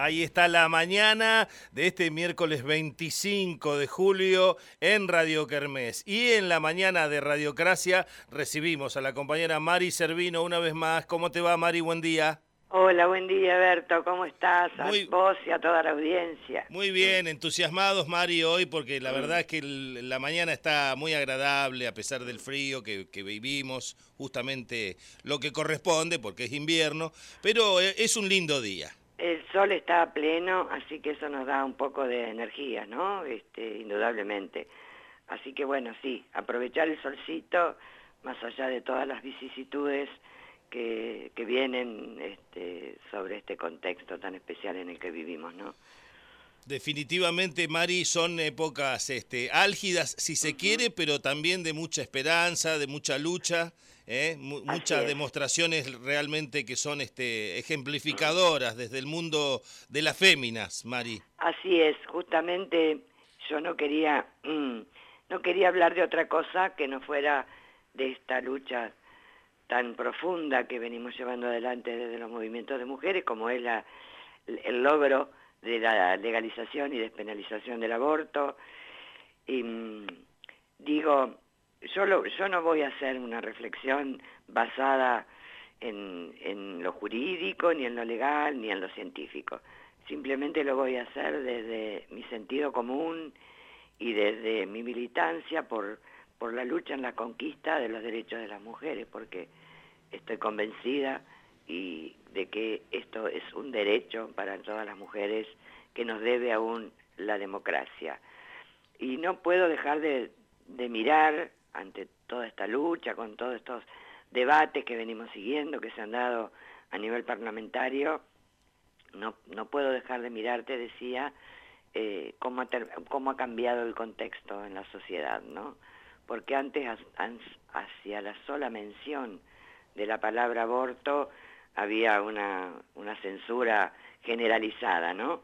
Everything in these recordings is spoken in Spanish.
Ahí está la mañana de este miércoles 25 de julio en Radio Kermés. Y en la mañana de Radiocracia recibimos a la compañera Mari Servino una vez más. ¿Cómo te va, Mari? Buen día. Hola, buen día, Berto. ¿Cómo estás? A vos y a toda la audiencia. Muy bien, entusiasmados, Mari, hoy, porque la verdad es que la mañana está muy agradable, a pesar del frío que, vivimos, justamente lo que corresponde, porque es invierno, pero eh, es un lindo día. El sol está pleno, así que eso nos da un poco de energía, ¿no? Este, indudablemente. Así que bueno, sí, aprovechar el solcito, más allá de todas las vicisitudes que, que vienen este, sobre este contexto tan especial en el que vivimos, ¿no? Definitivamente, Mari, son épocas este, álgidas, si se quiere, pero también de mucha esperanza, de mucha lucha, ¿eh? muchas demostraciones realmente que son este, ejemplificadoras desde el mundo de las féminas, Mari. Así es, justamente yo no quería, no quería hablar de otra cosa que no fuera de esta lucha tan profunda que venimos llevando adelante desde los movimientos de mujeres, como es la, el logro de la legalización y despenalización del aborto. Y mm, digo, yo, yo no voy a hacer una reflexión basada en, en lo jurídico, ni en lo legal, ni en lo científico. Simplemente lo voy a hacer desde mi sentido común y desde mi militancia por, por la lucha en la conquista de los derechos de las mujeres, porque estoy convencida y de que esto es un derecho para todas las mujeres que nos debe aún la democracia. Y no puedo dejar de, de mirar ante toda esta lucha, con todos estos debates que venimos siguiendo, que se han dado a nivel parlamentario, no, no puedo dejar de mirarte, decía, eh, cómo, ha cómo ha cambiado el contexto en la sociedad, ¿no? Porque antes, hacia la sola mención de la palabra aborto había una, una censura generalizada, ¿no?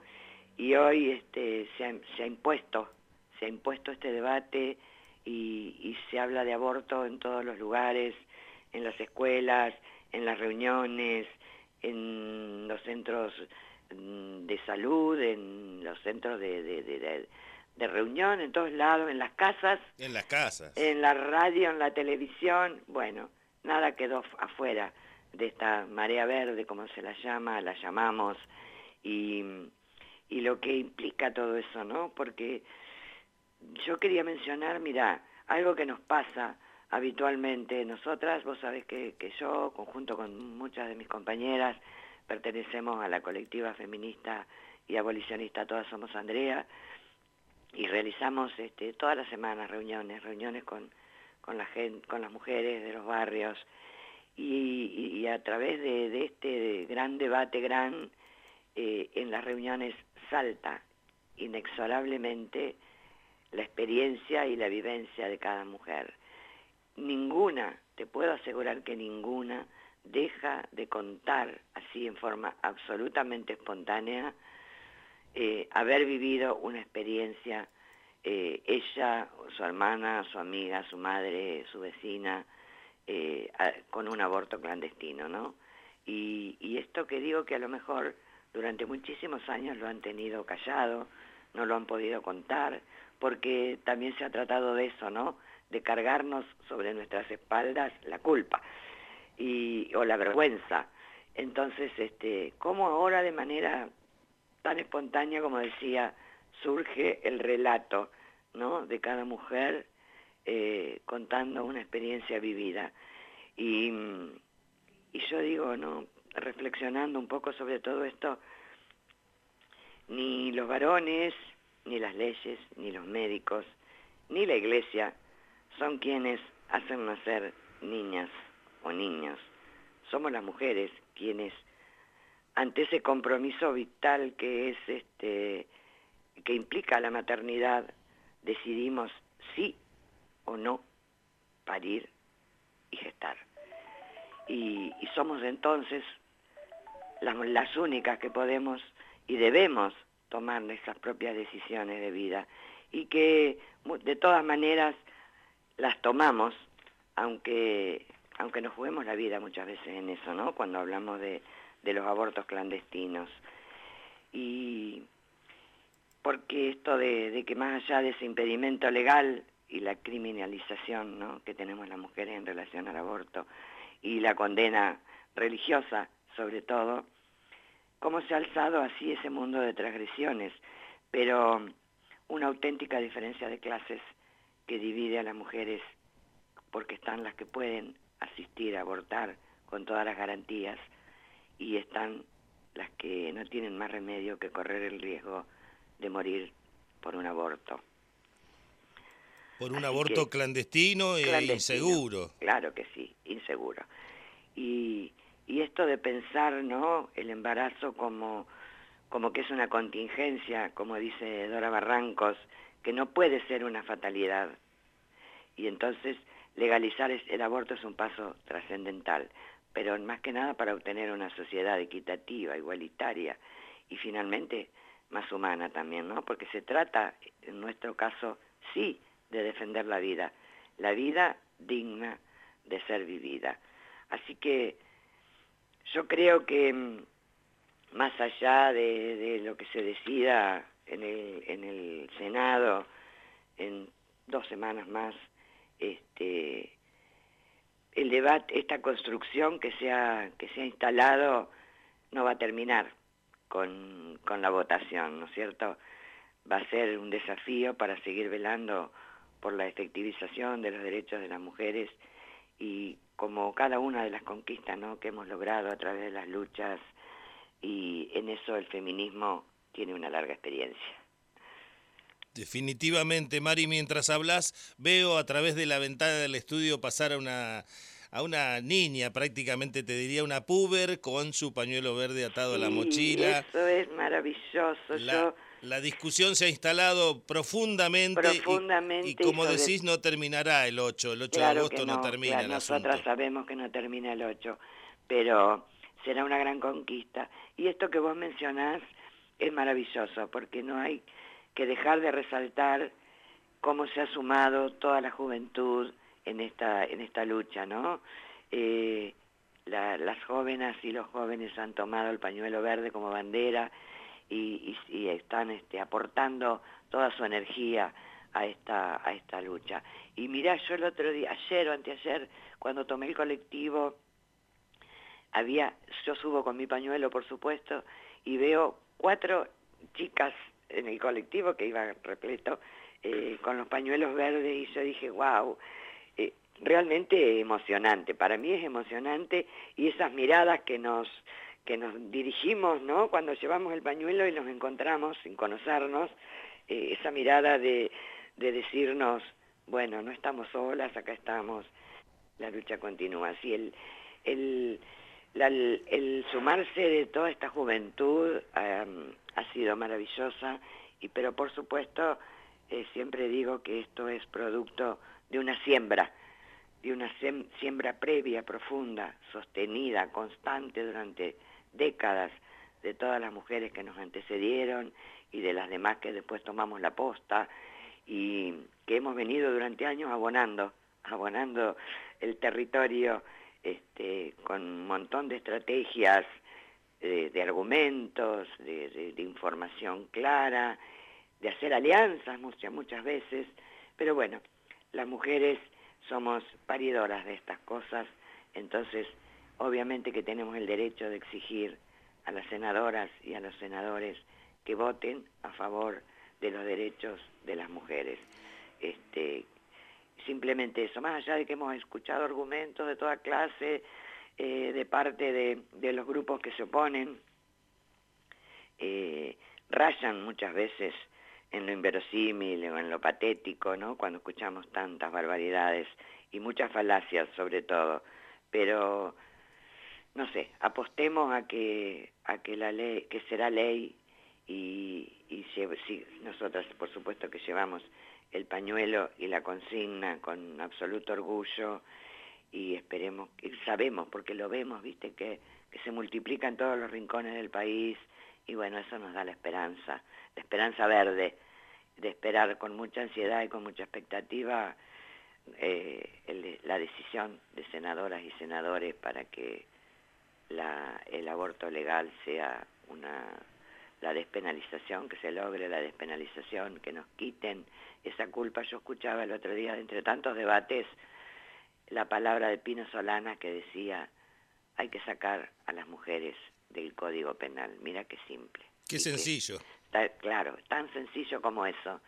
Y hoy este, se, ha, se ha impuesto, se ha impuesto este debate y, y, se habla de aborto en todos los lugares, en las escuelas, en las reuniones, en los centros mm, de salud, en los centros de, de, de, de, reunión, en todos lados, en las casas. En las casas. En la radio, en la televisión, bueno, nada quedó afuera de esta marea verde, como se la llama, la llamamos, y, y lo que implica todo eso, ¿no? Porque yo quería mencionar, mira, algo que nos pasa habitualmente, nosotras, vos sabés que, que yo, conjunto con muchas de mis compañeras, pertenecemos a la colectiva feminista y abolicionista Todas Somos Andrea, y realizamos este, todas las semanas reuniones, reuniones con con, la gente, con las mujeres de los barrios y, a través de, este gran debate, gran, eh, en las reuniones salta inexorablemente la experiencia y la vivencia de cada mujer. Ninguna, te puedo asegurar que ninguna, deja de contar así en forma absolutamente espontánea eh, haber vivido una experiencia eh, ella, su hermana, su amiga, su madre, su vecina, eh, con un aborto clandestino, ¿no? Y, y esto que digo que a lo mejor durante muchísimos años lo han tenido callado, no lo han podido contar, porque también se ha tratado de eso, ¿no? De cargarnos sobre nuestras espaldas la culpa y, o la vergüenza. Entonces, este, ¿cómo ahora de manera tan espontánea como decía, surge el relato ¿no? de cada mujer eh, contando una experiencia vivida. Y, y yo digo, ¿no? reflexionando un poco sobre todo esto, ni los varones, ni las leyes, ni los médicos, ni la iglesia son quienes hacen nacer niñas o niños. Somos las mujeres quienes, ante ese compromiso vital que es este que implica la maternidad, decidimos sí o no parir y gestar. Y, somos entonces las, las únicas que podemos y debemos tomar nuestras propias decisiones de vida y que de todas maneras las tomamos, aunque, aunque nos juguemos la vida muchas veces en eso, ¿no? Cuando hablamos de, de los abortos clandestinos. Y porque esto de, que más allá de ese impedimento legal y la criminalización que tenemos las mujeres en relación al aborto y la condena religiosa sobre todo, cómo se ha alzado así ese mundo de transgresiones, pero una auténtica diferencia de clases que divide a las mujeres porque están las que pueden asistir a abortar con todas las garantías y están las que no tienen más remedio que correr el riesgo de morir por un aborto. Por un aborto clandestino e inseguro. Claro que sí, inseguro. Y, y esto de pensar, ¿no? El embarazo como, como que es una contingencia, como dice Dora Barrancos, que no puede ser una fatalidad. Y entonces legalizar el aborto es un paso trascendental, pero más que nada para obtener una sociedad equitativa, igualitaria y finalmente más humana también, ¿no? Porque se trata, en nuestro caso, sí, de defender la vida, la vida digna de ser vivida. Así que yo creo que mm, más allá de, lo que se decida en el, en el Senado en dos semanas más, este, el debate, esta construcción que se ha, que se ha instalado no va a terminar con, con la votación, ¿no es cierto? Va a ser un desafío para seguir velando por la efectivización de los derechos de las mujeres y como cada una de las conquistas ¿no? que hemos logrado a través de las luchas y en eso el feminismo tiene una larga experiencia. Definitivamente, Mari, mientras hablas, veo a través de la ventana del estudio pasar a una a una niña, prácticamente te diría una puber, con su pañuelo verde atado a la mochila. Eso es maravilloso. La, la discusión se ha instalado profundamente, profundamente y, como decís, no terminará el 8, el 8 de agosto no, termina el Nosotras sabemos que no termina el 8, pero será una gran conquista. Y esto que vos mencionás es maravilloso, porque no hay que dejar de resaltar cómo se ha sumado toda la juventud en esta, en esta lucha, ¿no? Eh, las jóvenes y los jóvenes han tomado el pañuelo verde como bandera y, están este, aportando toda su energía a esta, a esta lucha. Y mirá, yo el otro día, ayer o anteayer, cuando tomé el colectivo, había, yo subo con mi pañuelo, por supuesto, y veo cuatro chicas en el colectivo que iba repleto eh, con los pañuelos verdes y yo dije, wow, eh, realmente emocionante, para mí es emocionante y esas miradas que nos que nos dirigimos, ¿no? Cuando llevamos el pañuelo y nos encontramos sin conocernos, eh, esa mirada de, de decirnos, bueno, no estamos solas, acá estamos, la lucha continúa. Así el, el, el, sumarse de toda esta juventud ha sido maravillosa, y, pero por supuesto eh, siempre digo que esto es producto de una siembra, de una siembra previa, profunda, sostenida, constante durante décadas de todas las mujeres que nos antecedieron y de las demás que después tomamos la posta y que hemos venido durante años abonando, abonando el territorio este, con un montón de estrategias, de, argumentos, de, información clara, de hacer alianzas muchas, muchas veces, pero bueno, las mujeres somos paridoras de estas cosas, entonces obviamente que tenemos el derecho de exigir a las senadoras y a los senadores que voten a favor de los derechos de las mujeres. Este, simplemente eso, más allá de que hemos escuchado argumentos de toda clase eh, de parte de, los grupos que se oponen, eh, rayan muchas veces en lo inverosímil o en lo patético, ¿no? Cuando escuchamos tantas barbaridades y muchas falacias sobre todo, pero no sé, apostemos a que a que la ley que será ley y, y nosotras por supuesto que llevamos el pañuelo y la consigna con absoluto orgullo y esperemos, y sabemos porque lo vemos, viste, que, que se multiplica en todos los rincones del país y bueno, eso nos da la esperanza, la esperanza verde, de esperar con mucha ansiedad y con mucha expectativa eh, la decisión de senadoras y senadores para que la, el aborto legal sea una la despenalización, que se logre la despenalización, que nos quiten esa culpa. Yo escuchaba el otro día, entre tantos debates, la palabra de Pino Solana que decía, hay que sacar a las mujeres del Código Penal. Mira qué simple. Qué sencillo. claro, tan sencillo como eso.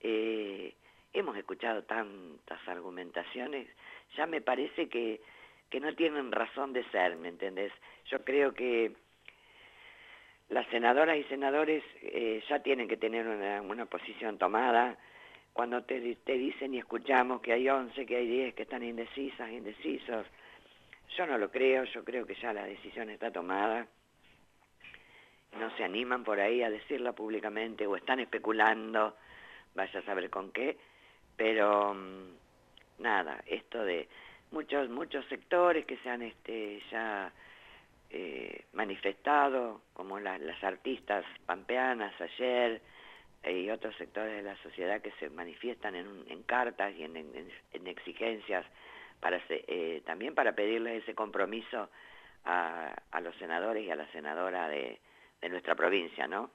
Eh, hemos escuchado tantas argumentaciones, ya me parece que, que no tienen razón de ser, ¿me entendés? Yo creo que las senadoras y senadores eh, ya tienen que tener una, posición tomada. Cuando te, te, dicen y escuchamos que hay 11, que hay 10 que están indecisas, indecisos, yo no lo creo, yo creo que ya la decisión está tomada. No se animan por ahí a decirla públicamente o están especulando, vaya a saber con qué, pero mm, nada, esto de muchos muchos sectores que se han este, ya eh, manifestado, como las artistas pampeanas ayer eh, y otros sectores de la sociedad que se manifiestan en, cartas y en, exigencias para eh, también para pedirles ese compromiso a, los senadores y a la senadora de, nuestra provincia, ¿no?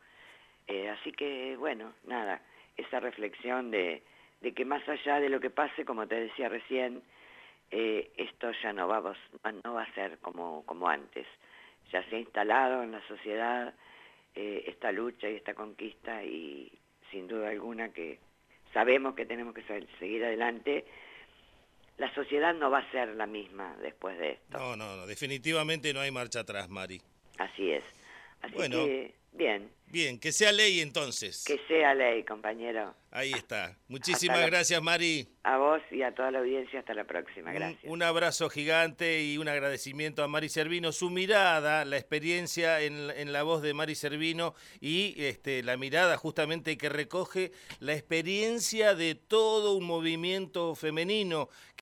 así que, bueno, nada, esa reflexión de, de, que más allá de lo que pase, como te decía recién, eh, esto ya no va, no va a ser como, como antes. Ya se ha instalado en la sociedad eh, esta lucha y esta conquista y sin duda alguna que sabemos que tenemos que seguir adelante. La sociedad no va a ser la misma después de esto. No, no, no definitivamente no hay marcha atrás, Mari. Así es. Así que, bien. Bien, que sea ley entonces. Que sea ley, compañero. Ahí está. Muchísimas gracias, Mari. A vos y a toda la audiencia. Hasta la próxima. Gracias. Un, abrazo gigante y un agradecimiento a Mari Servino. Su mirada, la experiencia en, en, la voz de Mari Servino y este, la mirada justamente que recoge la experiencia de todo un movimiento femenino